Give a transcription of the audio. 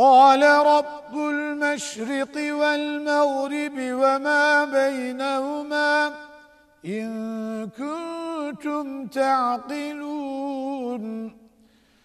قال رب المشرق والمغرب وما بينهما إن كنتم تعقلون